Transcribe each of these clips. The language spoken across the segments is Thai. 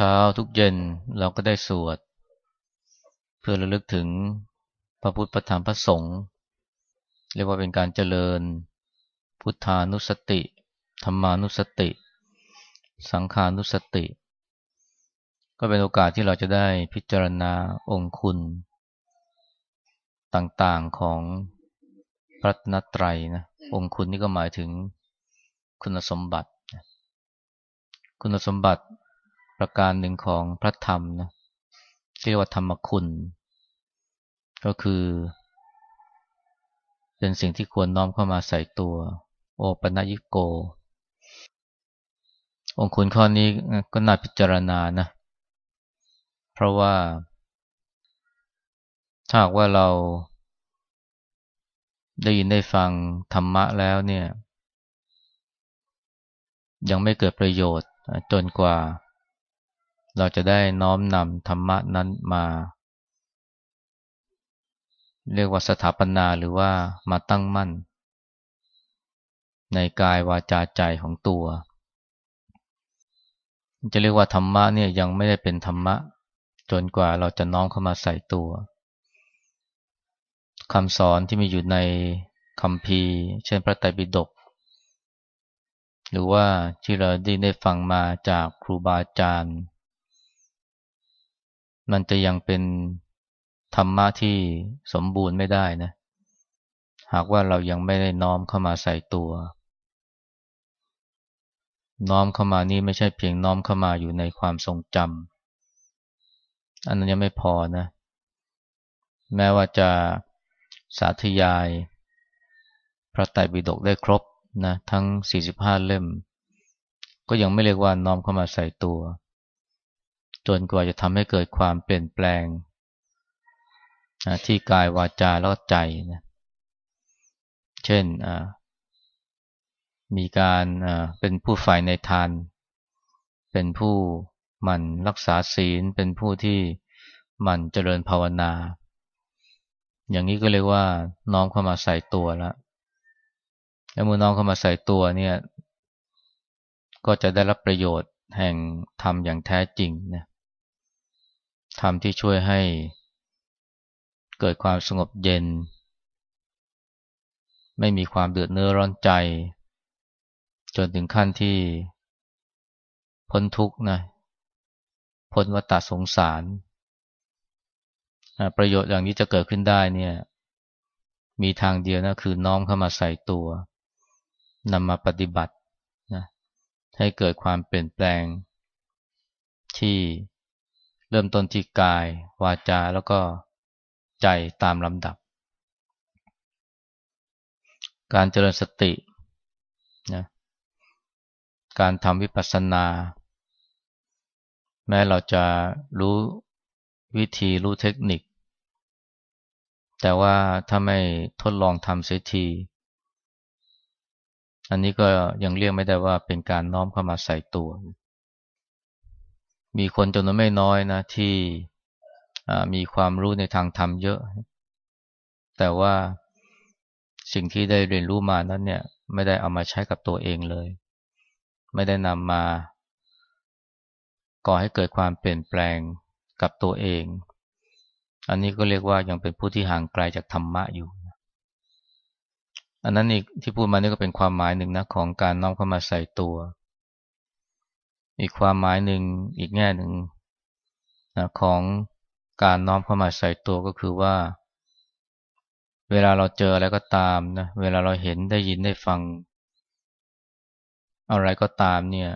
เช้าทุกเย็นเราก็ได้สวด เพื่อระลึกถึงพระพุทธพระธรรมพระสงฆ์เรียกว่าเป็นการเจริญ พุทธานุสติธรรมานุสติ สังขานุสติ ก็เป็นโอกาสที่เราจะได้พิจารณาองคุณ ต่างๆของพระนตรัยนะองคุณนี่ก็หมายถึงคุณสมบัติ คุณสมบัติ ประการหนึ่งของพระธรรมนะเรียกว่าธรรมคุณ ก็คือ เป็นสิ่งที่ควรน้อมเข้ามาใส่ตัว โอปัญญิโก องคุณข้อนี้ก็น่าพิจารณานะ เพราะว่า ถ้าว่าเราได้ยินได้ฟังธรรมะแล้วเนี่ย ยังไม่เกิดประโยชน์จนกว่า เราจะได้น้อมนำธรรมะนั้นมา เรียกว่าสถาปนาหรือว่ามาตั้งมั่น ในกายวาจาใจของตัว จะเรียกว่าธรรมะเนี่ยยังไม่ได้เป็นธรรมะ จนกว่าเราจะน้อมเข้ามาใส่ตัวคำสอนที่มีอยู่ในคำพีเช่นพระไตรปิฎกหรือว่าที่เราได้ได้ฟังมาจากครูบาอาจารย์ มันจะยังเป็นธรรมะที่สมบูรณ์ไม่ได้นะ หากว่าเรายังไม่ได้น้อมเข้ามาใส่ตัว น้อมเข้ามานี่ไม่ใช่เพียงน้อมเข้ามาอยู่ในความทรงจำอันนั้นยังไม่พอนะ แม้ว่าจะสาธยาย พระไตรปิฎกได้ครบนะทั้ง 45 เล่ม ก็ยังไม่เรียกว่าน้อมเข้ามาใส่ตัว จนกว่าจะทำให้เกิดความเปลี่ยนแปลงนะที่กายวาจาแล้วใจนะเช่นมีการเป็นผู้ฝ่ายในทาน เป็นผู้หมั่นรักษาศีล เป็นผู้ที่หมั่นเจริญภาวนา อย่างนี้ก็เรียกว่าน้อมเข้ามาใส่ตัวแล้วแล้วเมื่อน้อมเข้ามาใส่ตัวเนี่ย ก็จะได้รับประโยชน์ แห่งธรรมอย่างแท้จริงนะธรรมที่ช่วยให้เกิดความสงบเย็น ไม่มีความเดือดเนื้อร้อนใจ จนถึงขั้นที่พ้นทุกข์นะพ้นวัฏสงสาร ประโยชน์อย่างนี้จะเกิดขึ้นได้เนี่ย มีทางเดียวนะคือน้อมเข้ามาใส่ตัวนำมาปฏิบัติ ให้เกิดความเปลี่ยนแปลง ที่เริ่มต้นที่กาย วาจาแล้วก็ใจตามลำดับ การเจริญสตินะการทำวิปัสสนา แม้เราจะรู้วิธีรู้เทคนิค แต่ว่าถ้าไม่ทดลองทำเสียที อันนี้ก็ยังเรียกไม่ได้ว่าเป็นการน้อมเข้ามาใส่ตัว มีคนจำนวนไม่น้อยนะที่มีความรู้ในทางธรรมเยอะ แต่ว่าสิ่งที่ได้เรียนรู้มานั้นเนี่ย ไม่ได้เอามาใช้กับตัวเองเลย ไม่ได้นำมา ก่อให้เกิดความเปลี่ยนแปลงกับตัวเอง อันนี้ก็เรียกว่ายังเป็นผู้ที่ห่างไกลจากธรรมะอยู่ อันนั้นอีกที่พูดมานี่ก็เป็นความหมายหนึ่งนะของการน้อมเข้ามาใส่ตัว อีกความหมายหนึ่งอีกแง่หนึ่งนะของการน้อมเข้ามาใส่ตัวก็คือว่า เวลาเราเจออะไรก็ตามนะเวลาเราเห็นได้ยินได้ฟัง อะไรก็ตามเนี่ย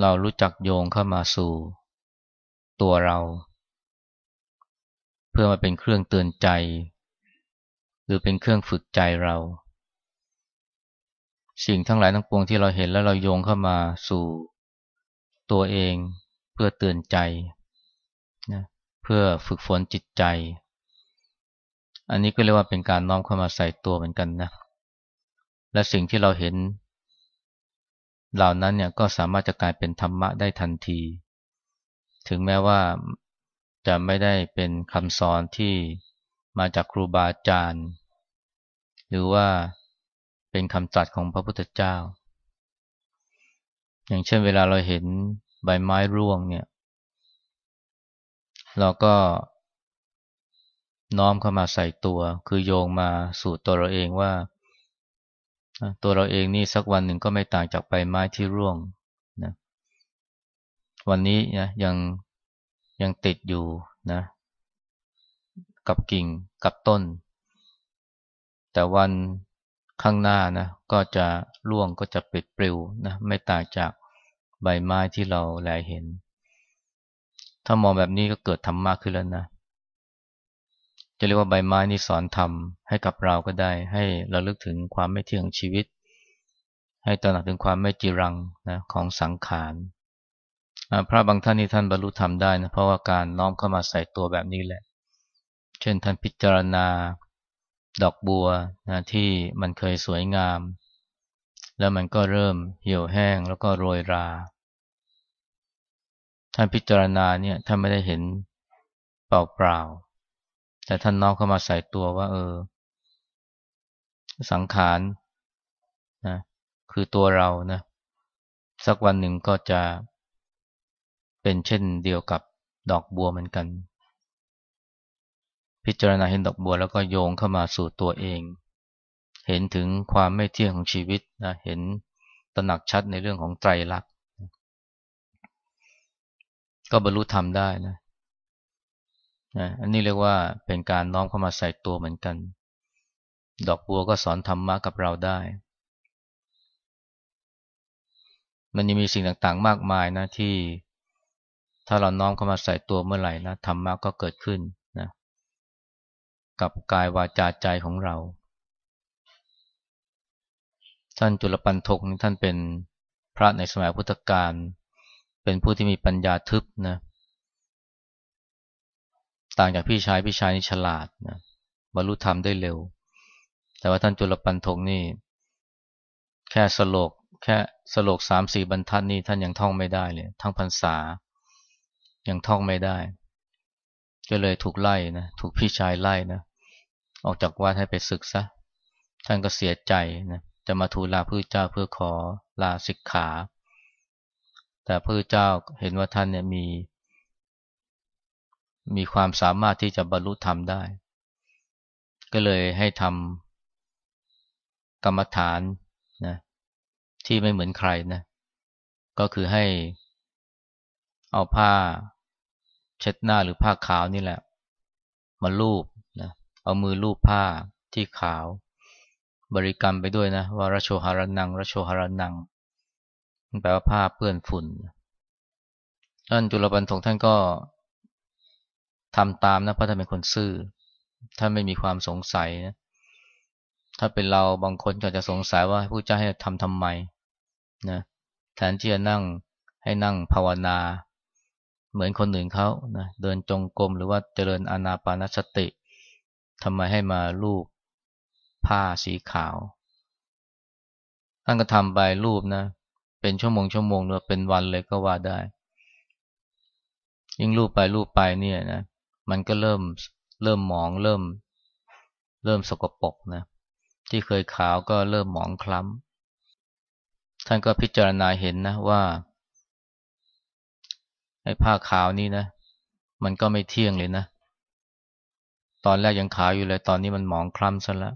เรารู้จักโยงเข้ามาสู่ตัวเรา เพื่อมาเป็นเครื่องเตือนใจ หรือเป็นเครื่องฝึกใจเรา สิ่งทั้งหลายทั้งปวงที่เราเห็นแล้วเราโยงเข้ามาสู่ตัวเองเพื่อเตือนใจนะเพื่อฝึกฝนจิตใจ อันนี้ก็เรียกว่าเป็นการน้อมเข้ามาใส่ตัวเหมือนกันนะ และสิ่งที่เราเห็น เหล่านั้นเนี่ยก็สามารถจะกลายเป็นธรรมะได้ทันที ถึงแม้ว่าจะไม่ได้เป็นคำสอนที่ มาจากครูบาอาจารย์ หรือว่าเป็นคำตรัสของพระพุทธเจ้า อย่างเช่นเวลาเราเห็นใบไม้ร่วงเนี่ย เราก็น้อมเข้ามาใส่ตัว คือโยงมาสู่ตัวเราเองว่า ตัวเราเองนี่สักวันหนึ่งก็ไม่ต่างจากใบไม้ที่ร่วงนะวันนี้นะยังยังติดอยู่นะ กับกิ่งกับต้น แต่วันข้างหน้านะก็จะร่วงก็จะปิดปลิวนะไม่ต่างจากใบไม้ที่เราแลเห็น ถ้ามองแบบนี้ก็เกิดธรรมะขึ้นแล้วนะ จะเรียกว่าใบไม้นี่สอนธรรมให้กับเราก็ได้ ให้เราลึกถึงความไม่เที่ยงชีวิต ให้ตระหนักถึงความไม่จีรังนะของสังขารพระบางท่านนี่ท่านบรรลุธรรมได้นะเพราะว่าการน้อมเข้ามาใส่ตัวแบบนี้แหละ เช่นท่านพิจารณา ดอกบัวนะที่มันเคยสวยงาม แล้วมันก็เริ่มเหี่ยวแห้งแล้วก็โรยรา ท่านพิจารณาเนี่ยท่านไม่ได้เห็นเปล่าๆ แต่ท่านน้อมเข้ามาใส่ตัวว่า เออ สังขารนะคือตัวเรานะ สักวันหนึ่งก็จะเป็นเช่นเดียวกับดอกบัวเหมือนกัน พิจารณาเห็นดอกบัวแล้วก็โยงเข้ามาสู่ตัวเอง เห็นถึงความไม่เที่ยงของชีวิตนะเห็นตระหนักชัดในเรื่องของไตรลักษณ์ก็บรรลุธรรมได้นะนะอันนี้เรียกว่าเป็นการน้อมเข้ามาใส่ตัวเหมือนกัน ดอกบัวก็สอนธรรมะกับเราได้ มันยังมีสิ่งต่างๆ มากมายนะที่ ถ้าเราน้อมเข้ามาใส่ตัวเมื่อไหร่นะธรรมะก็เกิดขึ้น กับกายวาจาใจของเรา ท่านจุลปันทกท่านเป็นพระในสมัยพุทธกาลเป็นผู้ที่มีปัญญาทึบนะต่างจากพี่ชายพี่ชายนี่ฉลาดนะบรรลุธรรมได้เร็ว แต่ว่าท่านจุลปันทกนี่ แค่สโลกแค่สโลกสามสี่บรรทัดนี่ท่านยังท่องไม่ได้เลยทั้งพรรษายังท่องไม่ได้ ก็เลยถูกไล่นะถูกพี่ชายไล่นะออกจากวัดให้ไปศึกซะท่านก็เสียใจนะจะมาทูลลาพระเจ้าเพื่อขอลาสิกขา แต่พระเจ้าเห็นว่าท่านเนี่ยมี มีความสามารถที่จะบรรลุธรรมได้ ก็เลยให้ทำกรรมฐานนะที่ไม่เหมือนใครนะ ก็คือให้เอาผ้า เช็ดหน้าหรือผ้าขาวนี่แหละ มาลูบนะเอามือลูบผ้าที่ขาว บริกรรมไปด้วยนะว่าระโชหารนังระโชหารนังมันแปลว่าผ้าเปื้อนฝุ่นท่านจุลปันทงท่านก็ทำตามนะเพราะท่านเป็นคนซื่อท่านไม่มีความสงสัยนะถ้าเป็นเราบางคนก็จะสงสัยว่าผู้เจ้าให้ทำทำไมนะแทนที่จะนั่งให้นั่งภาวนา เหมือนคนอื่นเขานะเดินจงกรมหรือว่าเจริญอานาปานสติทำไมให้มาลูบผ้าสีขาว ท่านก็ทำไปรูปนะ เป็นชั่วโมงชั่วโมงหรือเป็นวันเลยก็ว่าได้ ยิ่งรูปไปรูปไปเนี่ยนะ มันก็เริ่มเริ่มหมองเริ่ม เริ่มสกปรกนะ ที่เคยขาวก็เริ่มหมองคล้ำท่านก็พิจารณาเห็นนะว่า ไอ้ผ้าขาวนี่นะ มันก็ไม่เที่ยงเลยนะ ตอนแรกยังขาวอยู่เลย ตอนนี้มันหมองคล้ำซะแล้ว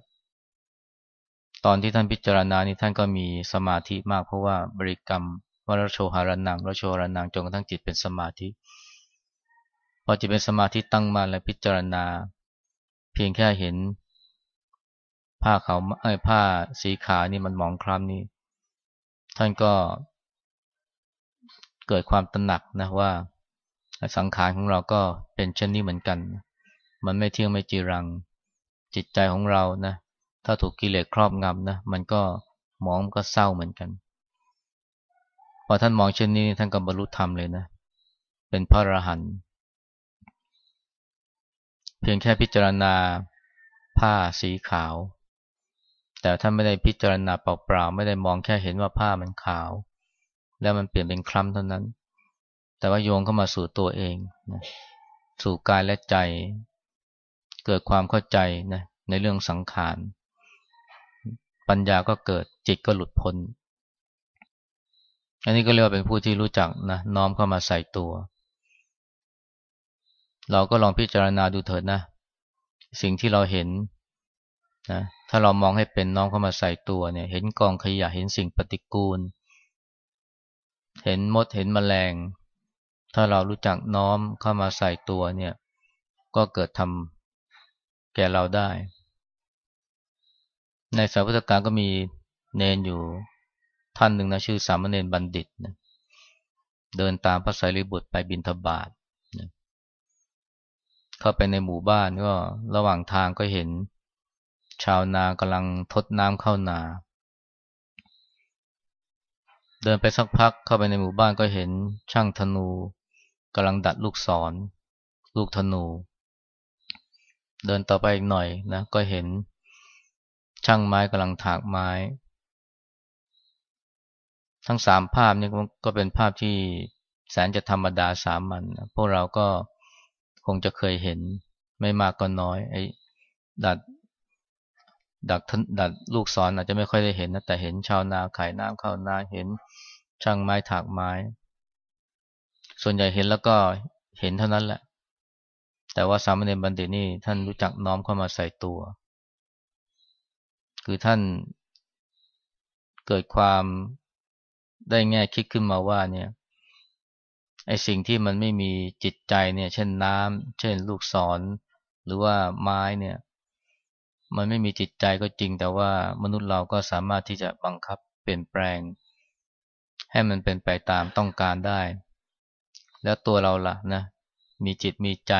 ตอนที่ท่านพิจารณานี่ท่านก็มีสมาธิมากเพราะว่าบริกรรมวรโชหารนังรโชหารนังจนกระทั่งจิตเป็นสมาธิ พอจิตเป็นสมาธิตั้งมาแล้วพิจารณา เพียงแค่เห็น ผ้าขาวไอ้ผ้าสีขาวนี่มันหมองคล้ำนี่ท่านก็ เกิดความตระหนักนะว่าสังขารของเราก็เป็นเช่นนี้เหมือนกัน มันไม่เที่ยงไม่จีรัง จิตใจของเรานะ ถ้าถูกกิเลสครอบงำนะ มันก็มองก็เศร้าเหมือนกัน พอท่านมองเช่นนี้ท่านก็บรรลุธรรมเลยนะ เป็นพระอรหันต์เพียงแค่พิจารณาผ้าสีขาว แต่ท่านไม่ได้พิจารณาเปล่าๆ ไม่ได้มองแค่เห็นว่าผ้ามันขาว แล้วมันเปลี่ยนเป็นคล้ำเท่านั้น แต่ว่าโยงเข้ามาสู่ตัวเองนะสู่กายและใจ เกิดความเข้าใจนะในเรื่องสังขาร ปัญญาก็เกิดจิตก็หลุดพ้น อันนี้ก็เรียกว่าเป็นผู้ที่รู้จักนะน้อมเข้ามาใส่ตัว เราก็ลองพิจารณาดูเถิดนะ สิ่งที่เราเห็นนะถ้าเรามองให้เป็นน้อมเข้ามาใส่ตัวเนี่ย เห็นกองขยะเห็นสิ่งปฏิกูล เห็นมดเห็นมแมลง ถ้าเรารู้จักน้อมเข้ามาใส่ตัวเนี่ย ก็เกิดทำแก่เราได้ ในสายพุทธการก็มีเนนอยู่ท่านหนึ่งนะชื่อสามเณรบัณฑิตนะเดินตามพระสารีบุตรไปบินทบาทนะเข้าไปในหมู่บ้านก็ระหว่างทางก็เห็น ชาวนากำลังทดน้ำเข้านา เดินไปสักพักเข้าไปในหมู่บ้านก็เห็นช่างธนูกำลังดัดลูกศร ลูกธนู เดินต่อไปอีกหน่อยนะก็เห็นช่างไม้กำลังถากไม้ ทั้งสามภาพนี้ก็เป็นภาพที่แสนจะธรรมดาสามัญพวกเราก็คงจะเคยเห็นไม่มากก็น้อยไอ้ดัด ดัดดัดลูกศรออาจจะไม่ค่อยได้เห็นนะแต่เห็นชาวนาขายน้ำเข้านาเห็นช่างไม้ถากไม้ ส่วนใหญ่เห็นแล้วก็เห็นเท่านั้นแหละ แต่ว่าสามเณรบัณฑิตนี่ท่านรู้จักน้อมเข้ามาใส่ตัว คือท่านเกิดความได้แง่คิดขึ้นมาว่าเนี่ยไอสิ่งที่มันไม่มีจิตใจเนี่ย เช่นน้ำเช่น ลูกศร หรือว่าไม้เนี่ย มันไม่มีจิตใจก็จริง แต่ว่ามนุษย์เราก็สามารถที่จะบังคับเปลี่ยนแปลง ให้มันเป็นไปตามต้องการได้ แล้วตัวเราล่ะนะมีจิตมีใจ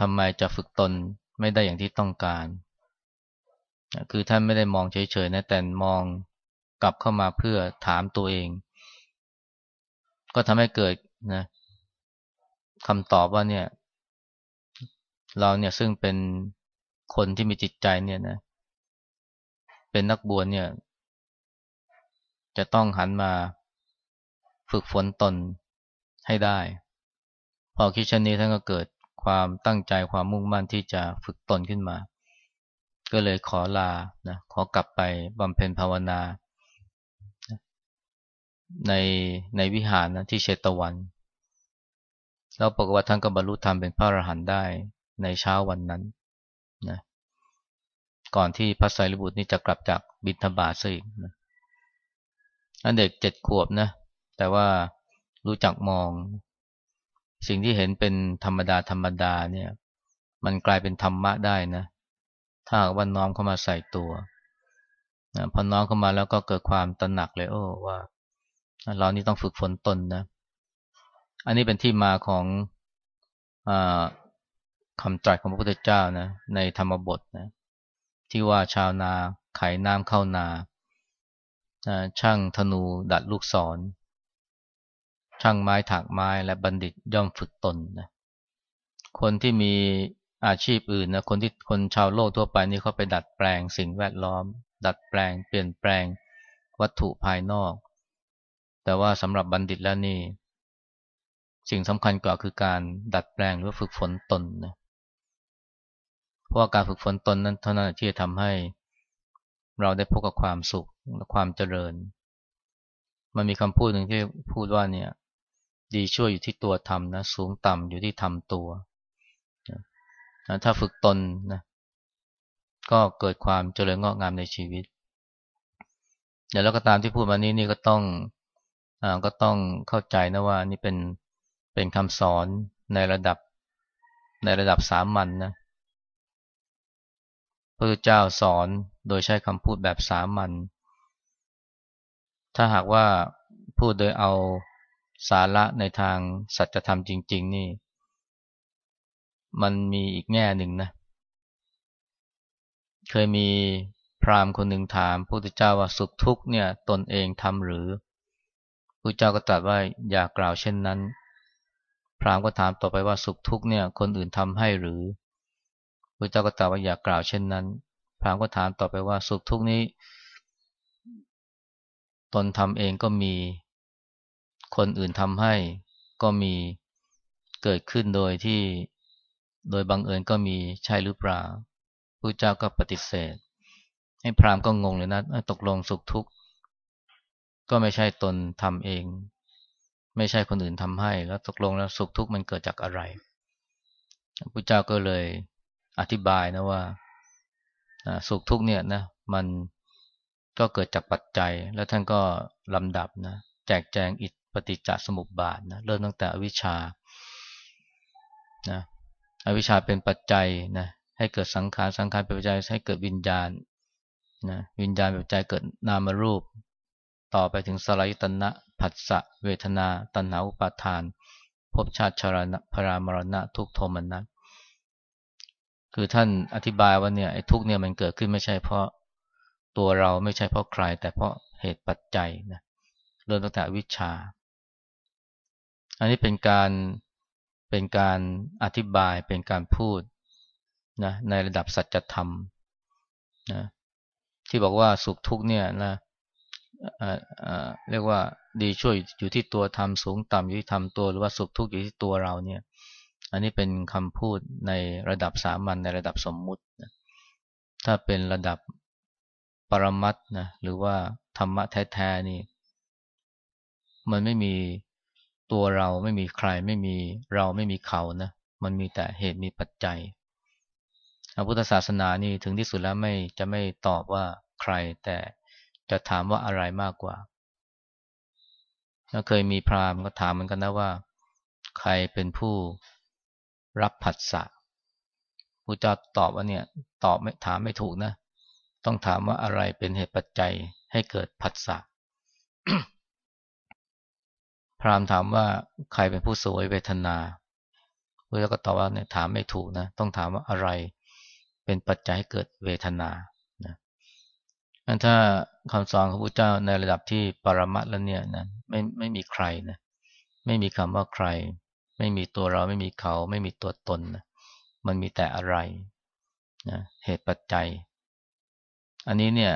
ทำไมจะฝึกตนไม่ได้อย่างที่ต้องการ คือท่านไม่ได้มองเฉยๆนะแต่มองกลับเข้ามาเพื่อถามตัวเอง ก็ทำให้เกิดนะคำตอบว่าเนี่ย เราเนี่ยซึ่งเป็น คนที่มีจิตใจเนี่ยนะ เป็นนักบวชเนี่ย จะต้องหันมาฝึกฝนตนให้ได้ พอคิดเช่นนี้ท่านก็เกิดความตั้งใจความมุ่งมั่นที่จะฝึกตนขึ้นมา ก็เลยขอลานะขอกลับไปบำเพ็ญภาวนา ในในวิหารนะที่เชตวัน แล้วปรากฏว่าท่านก็บรรลุธรรมเป็นพระอรหันต์ได้ในเช้าวันนั้น นะก่อนที่พระไตรบุตรนี่จะกลับจากบิณฑบาตซะอีกนะอันเด็กเจ็ดขวบนะ แต่ว่ารู้จักมอง สิ่งที่เห็นเป็นธรรมดาธรรมดาเนี่ย มันกลายเป็นธรรมะได้นะ ถ้าหากว่าน้อมเข้ามาใส่ตัวนะพอน้อมเข้ามาแล้วก็เกิดความตระหนักเลยโอ้ว่า เรานี่ต้องฝึกฝนตนนะ อันนี้เป็นที่มาของอ คำตรัสของพระพุทธเจ้านะในธรรมบทนะที่ว่าชาวนาไขน้ำเข้านาช่างธนูดัดลูกศร ช่างไม้ถากไม้และบัณฑิตย่อมฝึกตนนะคนที่มีอาชีพอื่นนะคนที่คนชาวโลกทั่วไปนี่เขาไปดัดแปลงสิ่งแวดล้อม ดัดแปลง เปลี่ยนแปลงวัตถุภายนอก แต่ว่าสำหรับบัณฑิตแล้วนี่ สิ่งสำคัญกว่าคือการดัดแปลงหรือฝึกฝนตนนะ เพราะว่าการฝึกฝนตนนั้นเท่านั้นที่จะทำให้ เราได้พบกับความสุขและความเจริญ มันมีคำพูดหนึ่งที่พูดว่าเนี่ย ดีช่วยอยู่ที่ตัวทำนะสูงต่ำอยู่ที่ทำตัวนะถ้าฝึกตนนะก็เกิดความเจริญงอกงามในชีวิตเดี๋ยวแล้วก็ตามที่พูดมานี้นี่ก็ต้องก็ต้องเข้าใจนะว่านี่เป็นเป็นคำสอนในระดับในระดับสามัญนนะ พระเจ้าสอนโดยใช้คำพูดแบบสามัญ ถ้าหากว่าพูดโดยเอาสาระในทางสัจธรรมจริง ๆ นี่ มันมีอีกแง่หนึ่งนะ เคยมีพราหมณ์คนหนึ่งถามพระพุทธเจ้าว่าสุขทุกเนี่ยตนเองทำหรือพระเจ้าก็ตรัสว่าอย่ากล่าวเช่นนั้น พราหมณ์ก็ถามต่อไปว่าสุขทุกเนี่ยคนอื่นทำให้หรือ ระเจ้าก็ตรัสว่าอย่ากล่าวเช่นนั้น พราหมณ์ก็ถามต่อไปว่าสุขทุกนี้ ตนทำเองก็มี คนอื่นทำให้ก็มีเกิดขึ้นโดยที่โดยบังเอิญก็มีใช่หรือเปล่าพระเจ้าก็ปฏิเสธ ให้พราหมณ์ก็งงเลยนะตกลงสุขทุกข์ ก็ไม่ใช่ตนทำเอง ไม่ใช่คนอื่นทำให้ แล้วตกลงแล้วสุขทุกข์มันเกิดจากอะไรพระเจ้าก็เลย อธิบายนะว่าสุขทุกข์เนี่ยนะมันก็เกิดจากปัจจัย แล้วท่านก็ลำดับนะแจกแจงอิทปฏิจจสมุปบาทนะเริ่มตั้งแต่อวิชชานะอวิชชาเป็นปัจจัยนะให้เกิดสังขารสังขารเป็นปัจจัยให้เกิดวิญญาณนะวิญญาณเป็นปัจจัยเกิดนามรูป ต่อไปถึงสลายตนะผัสสะเวทนา ตัณหาอุปาทานภพชาติชรณะพรามรณะทุกโทมนัส คือท่านอธิบายว่าเนี่ยไอ้ทุกเนี่ยมันเกิดขึ้นไม่ใช่เพราะตัวเราไม่ใช่เพราะใคร แต่เพราะเหตุปัจจัยนะเริ่มตั้งแต่วิชา อันนี้เป็นการเป็นการอธิบายเป็นการพูดนะในระดับสัจธรรมนะที่บอกว่าสุขทุกเนี่ยนะเรียกว่าดีช่วยอยู่ที่ตัวทำสูงต่ำอยู่ที่ทำตัวหรือว่าสุขทุกข์อยู่ที่ตัวเราเนี่ย อันนี้เป็นคำพูดในระดับสามัญในระดับสมมุตินะถ้าเป็นระดับปรมัตนะหรือว่าธรรมะแท้ๆนี่ มันไม่มีตัวเราไม่มีใครไม่มีเราไม่มีเขานะมันมีแต่เหตุมีปัจจัยพระพุทธศาสนานี่ถึงที่สุดแล้วไม่จะไม่ตอบว่าใคร แต่จะถามว่าอะไรมากกว่าเคยมีพราหมณ์ก็ถามเหมือนกันนะว่า ใครเป็นผู้ รับผัสสะพระเจ้าตอบว่าเนี่ยตอบไม่ถามไม่ถูกนะ ต้องถามว่าอะไรเป็นเหตุปัจจัยให้เกิดผัสสะพราหมณ์ถามว่าใครเป็นผู้สวยเวทนาพระเจ้าก็ตอบว่าเนี่ยถามไม่ถูกนะ ต้องถามว่าอะไรเป็นปัจจัยให้เกิดเวทนานะถ้าคำสอนของพระเจ้าในระดับที่ปรมัตแล้วเนี่ยนะไม่ไม่มีใครนะไม่มีคำว่าใคร ไม่มีตัวเราไม่มีเขา ไม่มีตัวตนนะมันมีแต่อะไรนะเหตุปัจจัย อันนี้เนี่ย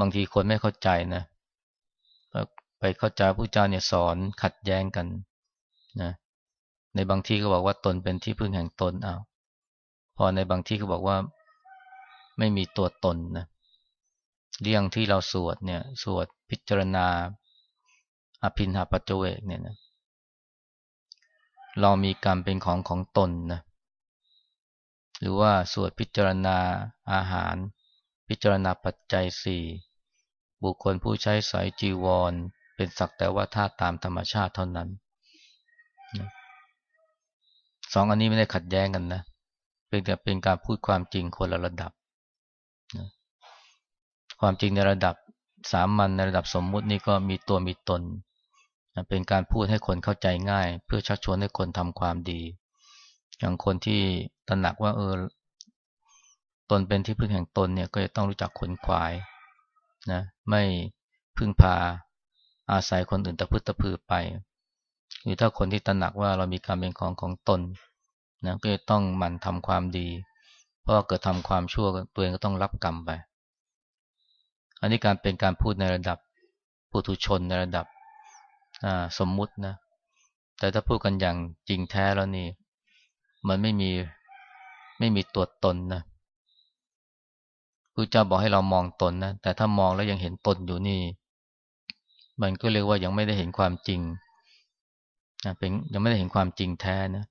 บางทีคนไม่เข้าใจนะไปเข้าใจพระเจ้าเนี่ยสอนขัดแย้งกันนะในบางที่ก็บอกว่าตนเป็นที่พึ่งแห่งตนเอาพอในบางที่ก็บอกว่าไม่มีตัวตนนะเรื่องที่เราสวดเนี่ยสวดพิจารณาอภินหาปัจเวกเนี่ยนะ เรามีกรรมเป็นของของตนนะหรือว่าสวดพิจารณาอาหาร พิจารณาปัจจัยสี่บุคคลผู้ใช้สายจีวร เป็นสักแต่ว่าธาตุตามธรรมชาติเท่านั้นสองอันนี้ไม่ได้ขัดแย้งกันนะเป็นแต่เป็นการพูดความจริงคนละระดับนะความจริงในระดับสามัญในระดับสมมุตินี่ก็มีตัวมีตน เป็นการพูดให้คนเข้าใจง่าย เพื่อชักชวนให้คนทำความดี อย่างคนที่ตระหนักว่าเออตนเป็นที่พึ่งแห่งตนเนี่ยก็จะต้องรู้จักขนขวายนะไม่พึ่งพาอาศัยคนอื่นตะพึ่ตะพือไป หรือถ้าคนที่ตระหนักว่าเรามีการเป็นของของตนนะก็จะต้องหมั่นทำความดี เพราะเกิดทำความชั่วตัวเองก็ต้องรับกรรมไป อันนี้การเป็นการพูดในระดับปุถุชนในระดับ สมมุตินะ แต่ถ้าพูดกันอย่างจริงแท้แล้วนี่ มันไม่มีไม่มีตัวตนนะพระเจ้าบอกให้เรามองตนนะ แต่ถ้ามองแล้วยังเห็นตนอยู่นี่ มันก็เรียกว่ายังไม่ได้เห็นความจริงนะเป็นยังไม่ได้เห็นความจริงแท้นะ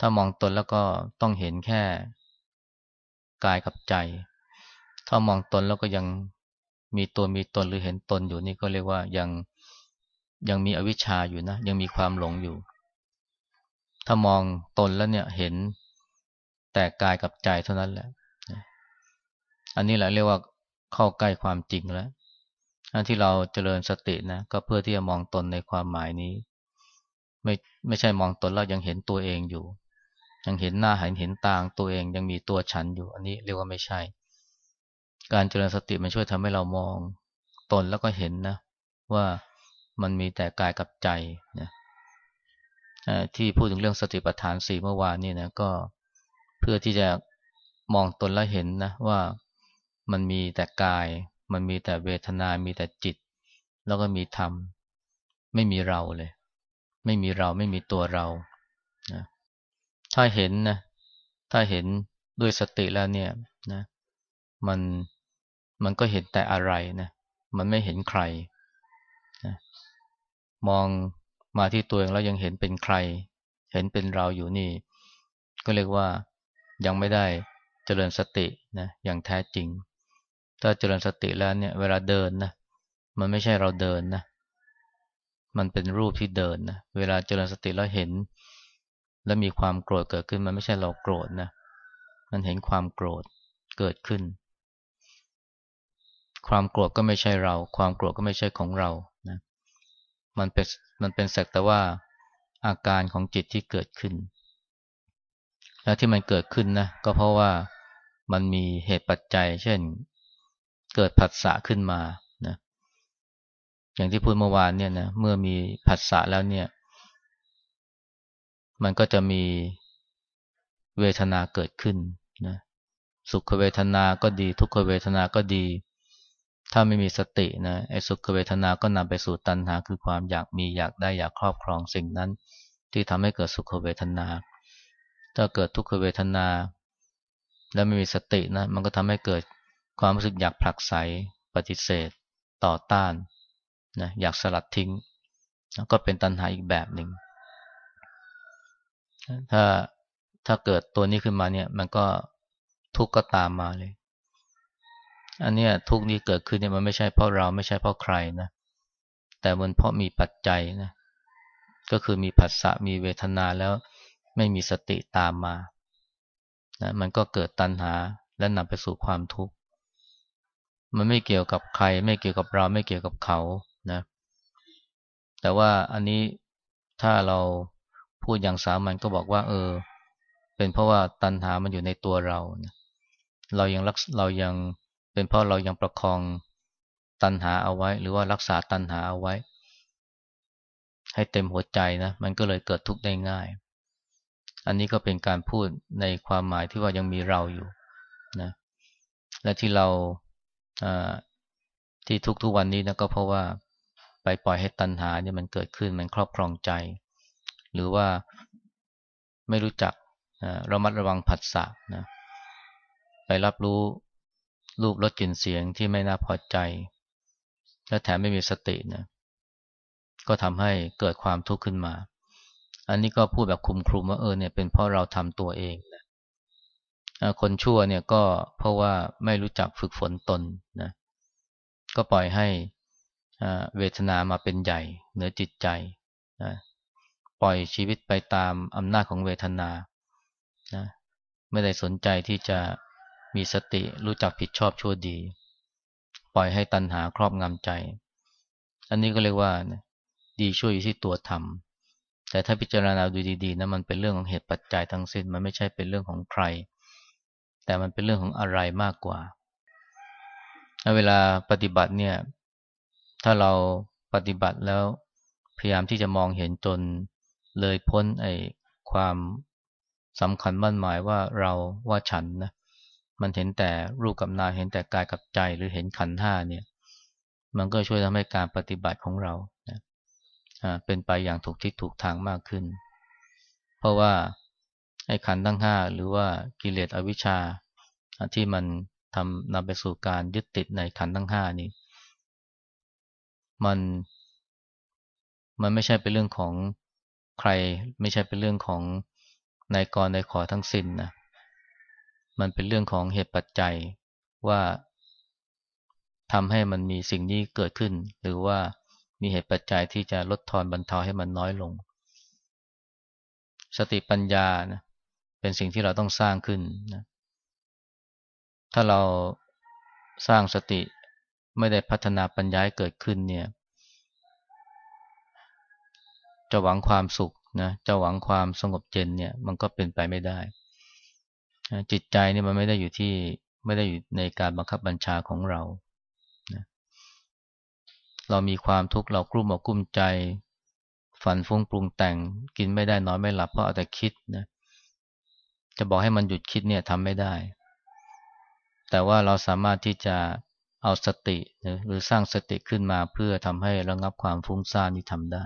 ถ้ามองตนแล้วก็ต้องเห็นแค่กายกับใจ ถ้ามองตนแล้วก็ยังมีตัวมีตนหรือเห็นตนอยู่นี่ก็เรียกว่ายัง ยังมีอวิชชาอยู่นะ ยังมีความหลงอยู่ ถ้ามองตนแล้วเนี่ยเห็นแต่กายกับใจเท่านั้นแหละ อันนี้แหละเรียกว่าเข้าใกล้ความจริงแล้วอันที่เราเจริญสตินะก็เพื่อที่จะมองตนในความหมายนี้ ไม่ไม่ใช่มองตนแล้วยังเห็นตัวเองอยู่ ยังเห็นหน้าเห็นเห็นตางตัวเองยังมีตัวฉันอยู่ อันนี้เรียกว่าไม่ใช่ การเจริญสติมันช่วยทำให้เรามองตนแล้วก็เห็นนะ ว่า มันมีแต่กายกับใจนะที่พูดถึงเรื่องสติปัฏฐานสี่เมื่อวานนี่นะก็เพื่อที่จะมองตนแล้วเห็นนะว่ามันมีแต่กาย มันมีแต่เวทนา มีแต่จิต แล้วก็มีธรรม ไม่มีเราเลย ไม่มีเราไม่มีตัวเรานะถ้าเห็นนะถ้าเห็นด้วยสติแล้วเนี่ยนะมันมันก็เห็นแต่อะไรนะมันไม่เห็นใครนะ มองมาที่ตัวเองแล้วยังเห็นเป็นใคร เห็นเป็นเราอยู่นี่ ก็เรียกว่ายังไม่ได้เจริญสตินะอย่างแท้จริง ถ้าเจริญสติแล้วเนี่ย เวลาเดินนะมันไม่ใช่เราเดินนะมันเป็นรูปที่เดินนะเวลาเจริญสติแล้วเห็น แล้วมีความโกรธเกิดขึ้นมันไม่ใช่เราโกรธนะมันเห็นความโกรธเกิดขึ้น ความโกรธก็ไม่ใช่เรา ความโกรธก็ไม่ใช่ของเรา มันเป็นมันเป็นสักแต่ว่าอาการของจิตที่เกิดขึ้น และที่มันเกิดขึ้นนะก็เพราะว่ามันมีเหตุปัจจัย เช่น เกิดผัสสะขึ้นมานะอย่างที่พูดเมื่อวานเนี่ยนะเมื่อมีผัสสะแล้วเนี่ย มันก็จะมีเวทนาเกิดขึ้นนะสุขเวทนาก็ดี ทุกขเวทนาก็ดี ถ้าไม่มีสตินะไอ้สุขเวทนาก็นำไปสู่ตัณหา คือความอยากมีอยากได้อยากครอบครองสิ่งนั้น ที่ทำให้เกิดสุขเวทนา ถ้าเกิดทุกขเวทนา แล้วไม่มีสตินะมันก็ทำให้เกิดความรู้สึกอยากผลักไสปฏิเสธ ต่อต้านนะอยากสลัดทิ้ง ก็เป็นตัณหาอีกแบบหนึ่งถ้าถ้าเกิดตัวนี้ขึ้นมาเนี่ย มันก็ทุกข์ก็ตามมาเลย อันเนี้ยทุกนี้เกิดขึ้นเนี่ยมันไม่ใช่เพราะเราไม่ใช่เพราะใครนะ แต่มันเพราะมีปัจจัยนะ ก็คือมีผัสสะมีเวทนาแล้วไม่มีสติตามมานะมันก็เกิดตัณหาและนำไปสู่ความทุกข์ มันไม่เกี่ยวกับใคร ไม่เกี่ยวกับเราไม่เกี่ยวกับเขานะ แต่ว่าอันนี้ถ้าเราพูดอย่างสามัญก็บอกว่า เออ เป็นเพราะว่าตัณหามันอยู่ในตัวเรานะเรายังรักเรายัง เป็นเพราะเรายังประคองตัณหาเอาไว้ หรือว่ารักษาตัณหาเอาไว้ ให้เต็มหัวใจนะ มันก็เลยเกิดทุกข์ได้ง่าย อันนี้ก็เป็นการพูดในความหมายที่ว่ายังมีเราอยู่นะและที่เราที่ทุกทุกวันนี้นะก็เพราะว่าไปปล่อยให้ตัณหาเนี่ยมันเกิดขึ้นมันครอบครองใจ หรือว่าไม่รู้จักรามัดระวังผัสสะนะไปรับรู้ รูปรสกลิ่นเสียงที่ไม่น่าพอใจ และแถมไม่มีสตินะก็ทำให้เกิดความทุกข์ขึ้นมา อันนี้ก็พูดแบบคุมคลุมว่าเออเนี่ยเป็นเพราะเราทำตัวเองนะคนชั่วเนี่ยก็เพราะว่าไม่รู้จักฝึกฝนตนนะก็ปล่อยให้เวทนามาเป็นใหญ่เหนือจิตใจนะปล่อยชีวิตไปตามอำนาจของเวทนานะไม่ได้สนใจที่จะ มีสติรู้จักผิดชอบชั่วดี ปล่อยให้ตัณหาครอบงำใจ อันนี้ก็เรียกว่าดีช่วยอยู่ที่ตัวทำแต่ถ้าพิจารณาดูดีๆนะมันเป็นเรื่องของเหตุปัจจัยทั้งสิ้นมันไม่ใช่เป็นเรื่องของใคร แต่มันเป็นเรื่องของอะไรมากกว่า เวลาปฏิบัติเนี่ย ถ้าเราปฏิบัติแล้วพยายามที่จะมองเห็นจนเลยพ้นไอ้ความสำคัญมั่นหมายว่าเราว่าฉันนะ มันเห็นแต่รูปกับนามเห็นแต่กายกับใจหรือเห็นขันธ์ห้าเนี่ย มันก็ช่วยทำให้การปฏิบัติของเรานะเป็นไปอย่างถูกทิศถูกทางมากขึ้น เพราะว่าไอ้ขันธ์ทั้งห้าหรือว่ากิเลสอวิชชาที่มันทำนำไปสู่การยึดติดในขันธ์ทั้งห้านี้ มันมันไม่ใช่เป็นเรื่องของใคร ไม่ใช่เป็นเรื่องของนายกรนายขอทั้งสิ้นนะ มันเป็นเรื่องของเหตุปัจจัยว่าทำให้มันมีสิ่งนี้เกิดขึ้น หรือว่ามีเหตุปัจจัยที่จะลดทอนบรรเทาให้มันน้อยลง สติปัญญานะเป็นสิ่งที่เราต้องสร้างขึ้นนะถ้าเราสร้างสติไม่ได้พัฒนาปัญญาให้เกิดขึ้นเนี่ย จะหวังความสุขนะจะหวังความสงบเย็นเนี่ย มันก็เป็นไปไม่ได้ จิตใจนี่มันไม่ได้อยู่ที่ไม่ได้อยู่ในการบังคับบัญชาของเรานะเรามีความทุกข์เรากลุ้มอกกลุ้มใจ ฝันฟุ้งปรุงแต่ง กินไม่ได้นอนไม่หลับเพราะเอาแต่คิดนะจะบอกให้มันหยุดคิดเนี่ยทำไม่ได้ แต่ว่าเราสามารถที่จะเอาสติหรือสร้างสติขึ้นมาเพื่อทำให้ระงับความฟุ้งซ่านนี่ทำได้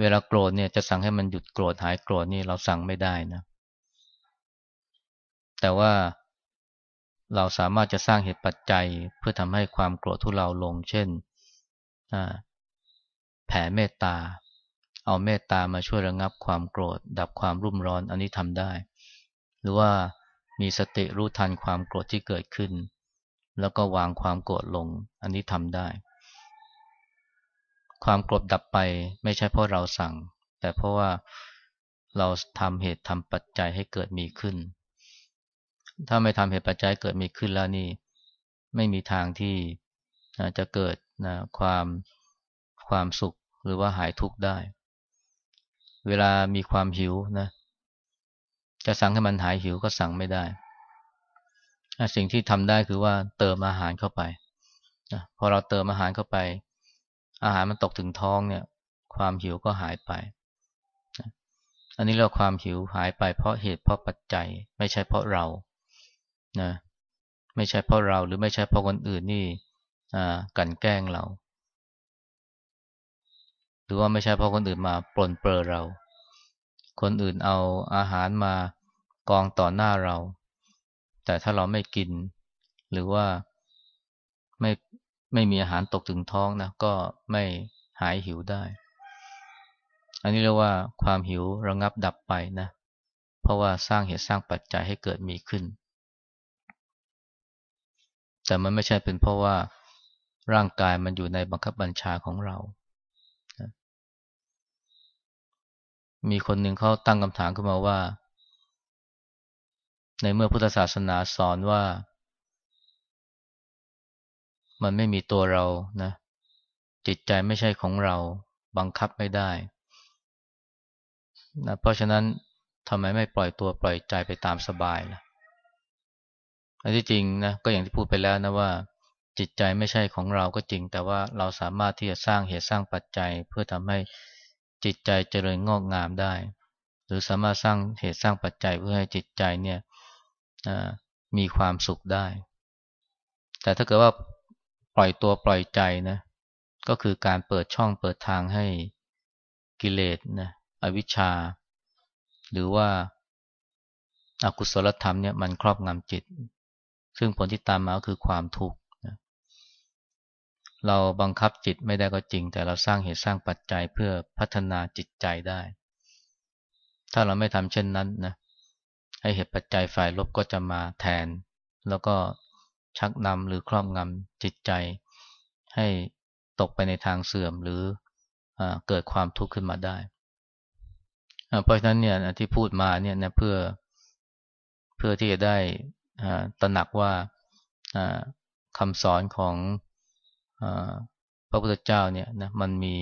เวลาโกรธเนี่ยจะสั่งให้มันหยุดโกรธหายโกรธนี่เราสั่งไม่ได้นะ แต่ว่าเราสามารถจะสร้างเหตุปัจจัยเพื่อทำให้ความโกรธทุเลาลง เช่นแผ่เมตตา เอาเมตตามาช่วยระงับความโกรธ ดับความรุ่มร้อน อันนี้ทำได้ หรือว่ามีสติรู้ทันความโกรธที่เกิดขึ้น แล้วก็วางความโกรธลง อันนี้ทำได้ ความโกรธดับไปไม่ใช่เพราะเราสั่ง แต่เพราะว่าเราทำเหตุทำปัจจัยให้เกิดมีขึ้น ถ้าไม่ทำเหตุปัจจัยเกิดมีขึ้นแล้วนี่ ไม่มีทางที่จะเกิดนะความความสุขหรือว่าหายทุกข์ได้ เวลามีความหิวนะ จะสั่งให้มันหายหิวก็สั่งไม่ได้ สิ่งที่ทำได้คือว่าเติมอาหารเข้าไปนะพอเราเติมอาหารเข้าไป อาหารมันตกถึงท้องเนี่ย ความหิวก็หายไปอันนี้เรียกความหิวหายไปเพราะเหตุเพราะปัจจัย ไม่ใช่เพราะเรา นะไม่ใช่เพราะเราหรือไม่ใช่เพราะคนอื่นนี่กันแกล้งเรา หรือว่าไม่ใช่เพราะคนอื่นมาปลนเปลือเรา คนอื่นเอาอาหารมากองต่อหน้าเรา แต่ถ้าเราไม่กิน หรือว่าไม่ไม่มีอาหารตกถึงท้องนะก็ไม่หายหิวได้ อันนี้เรียกว่าความหิวระงับดับไปนะ เพราะว่าสร้างเหตุสร้างปัจจัยให้เกิดมีขึ้น แต่มันไม่ใช่เป็นเพราะว่าร่างกายมันอยู่ในบังคับบัญชาของเรา มีคนหนึ่งเขาตั้งคำถามขึ้นมาว่า ในเมื่อพุทธศาสนาสอนว่า มันไม่มีตัวเรานะ จิตใจไม่ใช่ของเรา บังคับไม่ได้นะเพราะฉะนั้นทำไมไม่ปล่อยตัวปล่อยใจไปตามสบายล่ะ อันที่จริงนะก็อย่างที่พูดไปแล้วนะว่า จิตใจไม่ใช่ของเราก็จริง แต่ว่าเราสามารถที่จะสร้างเหตุสร้างปัจจัย เพื่อทำให้จิตใจเจริญงอกงามได้ หรือสามารถสร้างเหตุสร้างปัจจัยเพื่อให้จิตใจเนี่ยมีความสุขได้ แต่ถ้าเกิดว่าปล่อยตัวปล่อยใจนะ ก็คือการเปิดช่องเปิดทางให้กิเลสนะอวิชชา หรือว่าอากุศลธรรมเนี่ยมันครอบงำจิต ซึ่งผลที่ตามมาก็คือความทุกข์เราบังคับจิตไม่ได้ก็จริง แต่เราสร้างเหตุสร้างปัจจัยเพื่อพัฒนาจิตใจได้ ถ้าเราไม่ทำเช่นนั้นนะให้เหตุปัจจัยฝ่ายลบก็จะมาแทน แล้วก็ชักนำหรือครอบงำจิตใจ ให้ตกไปในทางเสื่อมหรืออเกิดความทุกข์ขึ้นมาได้ เพราะฉะนั้นเนี่ยที่พูดมาเนี่ยนะเพื่อเพื่อที่จะได้ ตระหนักว่าคำสอนของพระพุทธเจ้าเนี่ยนะมันมี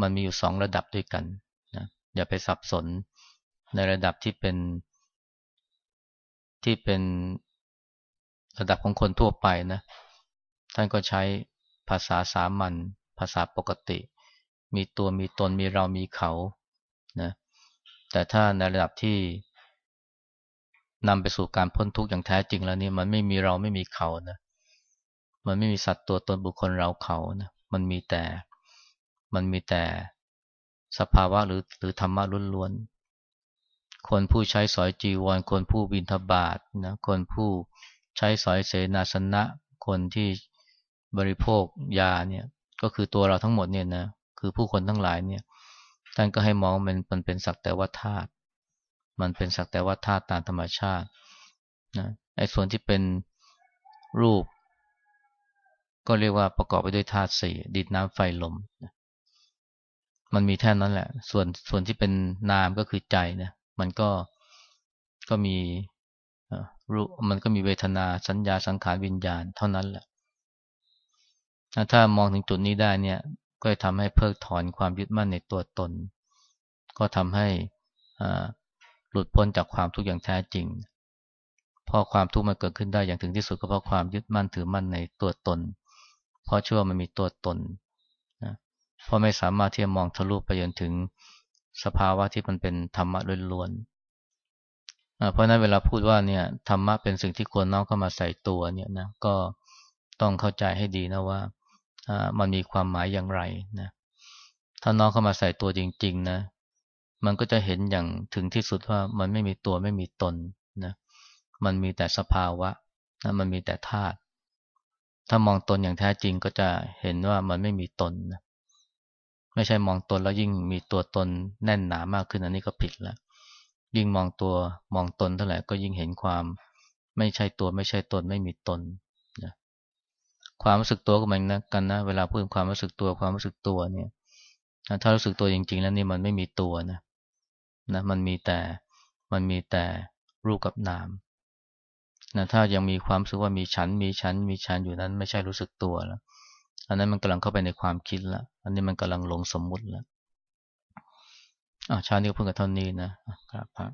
มันมีอยู่สองระดับด้วยกันนะอย่าไปสับสนในระดับที่เป็นที่เป็นระดับของคนทั่วไปนะท่านก็ใช้ภาษาสามัญภาษาปกติ มีตัวมีตนมีเรามีเขานะแต่ถ้าในระดับที่ นำไปสู่การพ้นทุกข์อย่างแท้จริงแล้วนี่มันไม่มีเราไม่มีเขานะ มันไม่มีสัตว์ตัวตนบุคคลเราเขานะ มันมีแต่ มันมีแต่สภาวะหรือหรือธรรมะล้วนๆ คนผู้ใช้สอยจีวร คนผู้บินทบาทนะ คนผู้ใช้สอยเสนาสนะ คนที่บริโภคยาเนี่ย ก็คือตัวเราทั้งหมดเนี่ยนะ คือผู้คนทั้งหลายเนี่ย ท่านก็ให้มองมันมันเป็นสักแต่ว่าธาตุ มันเป็นสักแต่ว่าธาตุตามธรรมชาตินะไอ้ส่วนที่เป็นรูป ก็เรียกว่าประกอบไปด้วยธาตุสี่ดินน้ำไฟลมนะมันมีแค่นั้นแหละ ส่วนส่วนที่เป็นนามก็คือใจนะมันก็ก็มีรู้มันก็มีเวทนาสัญญาสังขารวิญญาณเท่านั้นแหละ ถ้ามองถึงจุดนี้ได้เนี่ย ก็ทำให้เพิกถอนความยึดมั่นในตัวตน ก็ทำให้ หลุดพ้นจากความทุกข์อย่างแท้จริง พอความทุกข์มันเกิดขึ้นได้อย่างถึงที่สุดก็เพราะความยึดมั่นถือมั่นในตัวตน เพราะเชื่อมันมีตัวตนนะเพราะไม่สามารถที่จะมองทะลุไปจนถึงสภาวะที่มันเป็นธรรมะล้วนๆเพราะนั้นเวลาพูดว่าเนี่ยธรรมะเป็นสิ่งที่ควรน้องเข้ามาใส่ตัวเนี่ยนะก็ต้องเข้าใจให้ดีนะว่ามันมีความหมายอย่างไรนะถ้าน้องเข้ามาใส่ตัวจริง ๆ นะ มันก็จะเห็นอย่างถึงที่สุดว่ามันไม่มีตัวไม่มีตนนะมันมีแต่สภาวะนะมันมีแต่ธาตุถ้ามองตนอย่างแท้จริงก็จะเห็นว่ามันไม่มีตนนะไม่ใช่มองตนแล้วยิ่งมีตัวตนแน่นหนามากขึ้นอันนี้ก็ผิดแล้วยิ่งมองตัวมองตนเท่าไหร่ก็ยิ่งเห็นความ ไม่ใช่ตัวไม่ใช่ตนไม่มีตนนะความรู้สึกตัวก็เหมือนกันนะเวลาพูดความรู้สึกตัวความรู้สึกตัวเนี่ยถ้ารู้สึกตัวจริง ๆ แล้วนี่มันไม่มีตัวนะ นะมันมีแต่มันมีแต่รูปกับนามนะถ้ายังมีความรู้สึกว่ามีฉัน มีฉัน มีฉันอยู่นั้น ไม่ใช่รู้สึกตัวแล้วอันนั้นมันกำลังเข้าไปในความคิดแล้วอันนี้มันกำลังหลงสมมุติแล้วอ่าชาตินี้เพิ่งกับเท่านี้นะครับ